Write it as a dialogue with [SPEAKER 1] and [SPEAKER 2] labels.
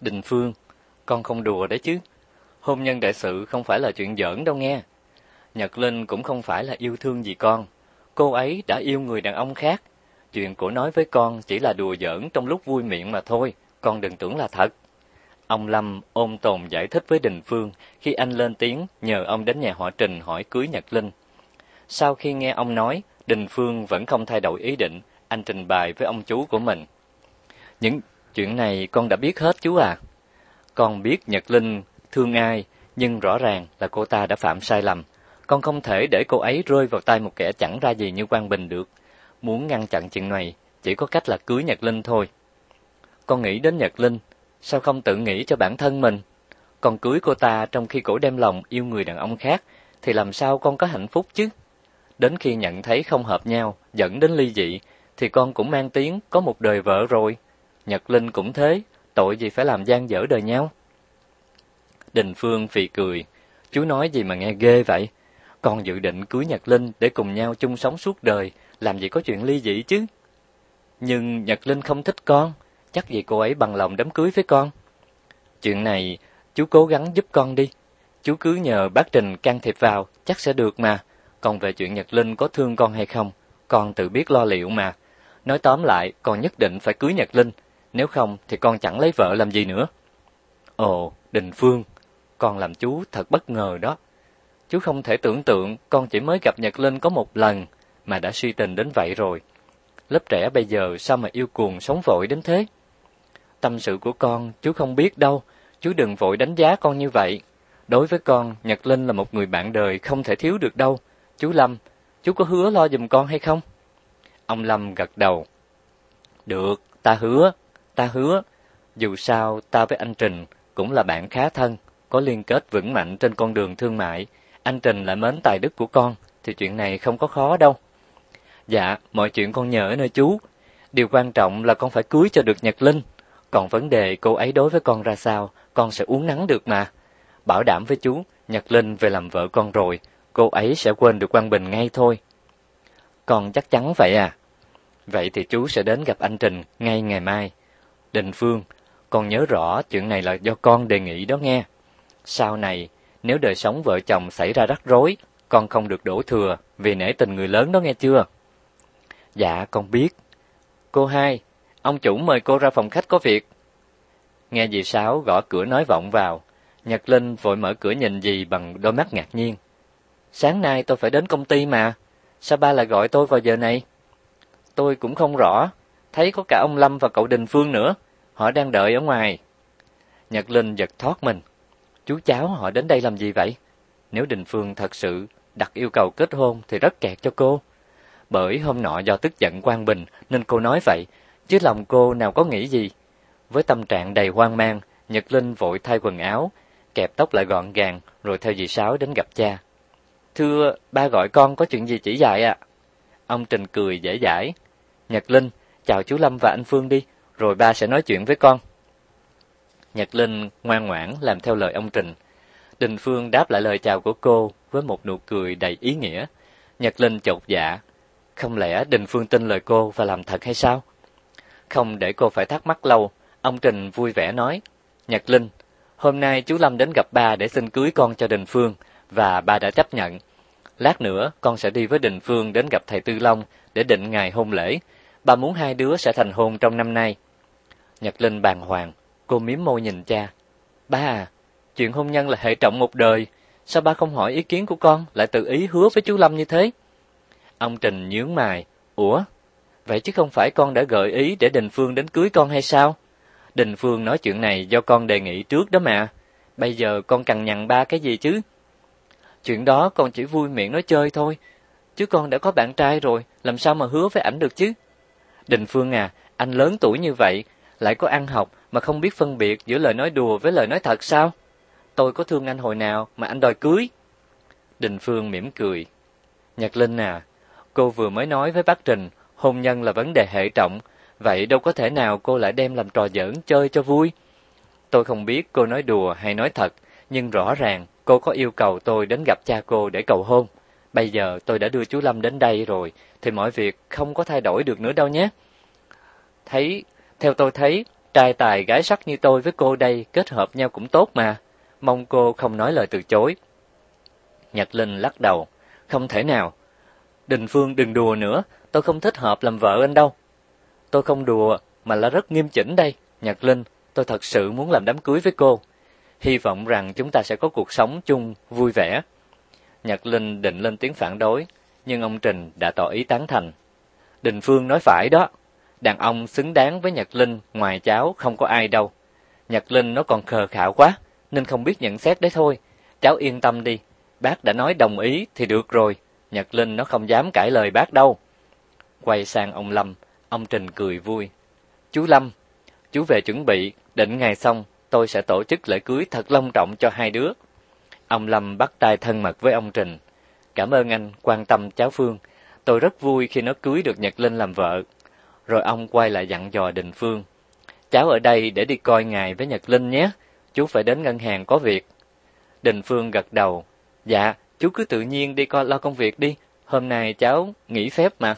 [SPEAKER 1] Đình Phương, con không đùa đấy chứ. Hôn nhân đại sự không phải là chuyện giỡn đâu nghe. Nhật Linh cũng không phải là yêu thương gì con. Cô ấy đã yêu người đàn ông khác. Chuyện của nói với con chỉ là đùa giỡn trong lúc vui miệng mà thôi, con đừng tưởng là thật. Ông Lâm ôm tồn giải thích với Đình Phương khi anh lên tiếng nhờ ông đến nhà họ Trình hỏi cưới Nhật Linh. Sau khi nghe ông nói, Đình Phương vẫn không thay đổi ý định, anh trình bày với ông chú của mình. Những chuyện này con đã biết hết chú à. Con biết Nhật Linh thương ai, nhưng rõ ràng là cô ta đã phạm sai lầm. Con không thể để cô ấy rơi vào tay một kẻ chẳng ra gì như Quang Bình được. Muốn ngăn chặn chuyện này, chỉ có cách là cưới Nhật Linh thôi. Con nghĩ đến Nhật Linh, sao không tự nghĩ cho bản thân mình? Còn cưới cô ta trong khi cổ đem lòng yêu người đàn ông khác, thì làm sao con có hạnh phúc chứ? Đến khi nhận thấy không hợp nhau, dẫn đến ly dị, thì con cũng mang tiếng có một đời vợ rồi. Nhật Linh cũng thế, tội gì phải làm gian dở đời nhau. Đình Phương phì cười, chú nói gì mà nghe ghê vậy? Con dự định cưới Nhật Linh để cùng nhau chung sống suốt đời, làm gì có chuyện ly dị chứ? Nhưng Nhật Linh không thích con, chắc gì cô ấy bằng lòng đám cưới với con. Chuyện này, chú cố gắng giúp con đi. Chú cứ nhờ bác Trình can thiệp vào, chắc sẽ được mà. Còn về chuyện Nhật Linh có thương con hay không, con tự biết lo liệu mà. Nói tóm lại, con nhất định phải cưới Nhật Linh, nếu không thì con chẳng lấy vợ làm gì nữa. Ồ, Đình Phương, con làm chú thật bất ngờ đó. Chú không thể tưởng tượng con chỉ mới gặp Nhật Linh có một lần mà đã suy tình đến vậy rồi. Lớp trẻ bây giờ sao mà yêu cuồng sống vội đến thế? Tâm sự của con chú không biết đâu, chú đừng vội đánh giá con như vậy. Đối với con, Nhật Linh là một người bạn đời không thể thiếu được đâu. Chú Lâm, chú có hứa lo giùm con hay không? Ông Lâm gật đầu. Được, ta hứa, ta hứa. Dù sao, ta với anh Trình cũng là bạn khá thân, có liên kết vững mạnh trên con đường thương mại. Anh Trình lại mến tài đức của con, thì chuyện này không có khó đâu. Dạ, mọi chuyện con nhờ ở nơi chú. Điều quan trọng là con phải cưới cho được Nhật Linh. Còn vấn đề cô ấy đối với con ra sao, con sẽ uống nắng được mà. Bảo đảm với chú, Nhật Linh về làm vợ con rồi, cô ấy sẽ quên được Quang Bình ngay thôi. Con chắc chắn vậy à? Vậy thì chú sẽ đến gặp anh Trình ngay ngày mai. Đình Phương, con nhớ rõ chuyện này là do con đề nghị đó nghe. Sau này, nếu đời sống vợ chồng xảy ra rắc rối, con không được đổ thừa vì nể tình người lớn đó nghe chưa? Dạ, con biết. Cô hai, ông chủ mời cô ra phòng khách có việc. Nghe dì Sáu gõ cửa nói vọng vào, Nhật Linh vội mở cửa nhìn dì bằng đôi mắt ngạc nhiên. Sáng nay tôi phải đến công ty mà, sao ba lại gọi tôi vào giờ này? Tôi cũng không rõ, thấy có cả ông Lâm và cậu Đình Phương nữa, họ đang đợi ở ngoài. Nhật Linh giật thoát mình. Chú cháu họ đến đây làm gì vậy? Nếu Đình Phương thật sự đặt yêu cầu kết hôn thì rất kẹt cho cô. Bởi hôm nọ do tức giận Quang Bình nên cô nói vậy, chứ lòng cô nào có nghĩ gì. Với tâm trạng đầy hoang mang, Nhật Linh vội thay quần áo, kẹp tóc lại gọn gàng, rồi theo dì Sáu đến gặp cha. Thưa, ba gọi con có chuyện gì chỉ dạy ạ? Ông Trình cười dễ dãi. Nhật Linh, chào chú Lâm và anh Phương đi, rồi ba sẽ nói chuyện với con. Nhật Linh ngoan ngoãn làm theo lời ông Trình. Đình Phương đáp lại lời chào của cô với một nụ cười đầy ý nghĩa. Nhật Linh chột dạ. Không lẽ Đình Phương tin lời cô và làm thật hay sao? Không để cô phải thắc mắc lâu, ông Trình vui vẻ nói. Nhật Linh, hôm nay chú Lâm đến gặp ba để xin cưới con cho Đình Phương, và ba đã chấp nhận. Lát nữa con sẽ đi với Đình Phương đến gặp thầy Tư Long để định ngày hôn lễ bà muốn hai đứa sẽ thành hôn trong năm nay. Nhật Linh bàng hoàng, cô miếm môi nhìn cha. Ba à, chuyện hôn nhân là hệ trọng một đời, sao ba không hỏi ý kiến của con, lại tự ý hứa với chú Lâm như thế? Ông Trình nhướng mày, ủa, vậy chứ không phải con đã gợi ý để Đình Phương đến cưới con hay sao? Đình Phương nói chuyện này do con đề nghị trước đó mà, bây giờ con cần nhằn ba cái gì chứ? Chuyện đó con chỉ vui miệng nói chơi thôi, chứ con đã có bạn trai rồi, làm sao mà hứa với ảnh được chứ? Đình Phương à, anh lớn tuổi như vậy, lại có ăn học mà không biết phân biệt giữa lời nói đùa với lời nói thật sao? Tôi có thương anh hồi nào mà anh đòi cưới? Đình Phương mỉm cười. Nhật Linh à, cô vừa mới nói với bác Trình, hôn nhân là vấn đề hệ trọng, vậy đâu có thể nào cô lại đem làm trò giỡn chơi cho vui. Tôi không biết cô nói đùa hay nói thật, nhưng rõ ràng cô có yêu cầu tôi đến gặp cha cô để cầu hôn. Bây giờ tôi đã đưa chú Lâm đến đây rồi, thì mọi việc không có thay đổi được nữa đâu nhé. Thấy, theo tôi thấy, Trai tài gái sắc như tôi với cô đây kết hợp nhau cũng tốt mà. Mong cô không nói lời từ chối. Nhật Linh lắc đầu. Không thể nào. Đình Phương đừng đùa nữa, tôi không thích hợp làm vợ anh đâu. Tôi không đùa, mà là rất nghiêm chỉnh đây. Nhật Linh, tôi thật sự muốn làm đám cưới với cô. Hy vọng rằng chúng ta sẽ có cuộc sống chung vui vẻ. Nhật Linh định lên tiếng phản đối, nhưng ông Trình đã tỏ ý tán thành. Đình Phương nói phải đó, đàn ông xứng đáng với Nhật Linh, ngoài cháu không có ai đâu. Nhật Linh nó còn khờ khạo quá, nên không biết nhận xét đấy thôi. Cháu yên tâm đi, bác đã nói đồng ý thì được rồi. Nhật Linh nó không dám cãi lời bác đâu. Quay sang ông Lâm, ông Trình cười vui. Chú Lâm, chú về chuẩn bị, định ngày xong, tôi sẽ tổ chức lễ cưới thật long trọng cho hai đứa. Ông Lâm bắt tay thân mật với ông Trình. Cảm ơn anh quan tâm cháu Phương. Tôi rất vui khi nó cưới được Nhật Linh làm vợ. Rồi ông quay lại dặn dò Đình Phương. Cháu ở đây để đi coi ngài với Nhật Linh nhé. Chú phải đến ngân hàng có việc. Đình Phương gật đầu. Dạ, chú cứ tự nhiên đi coi lo công việc đi. Hôm nay cháu nghỉ phép mà.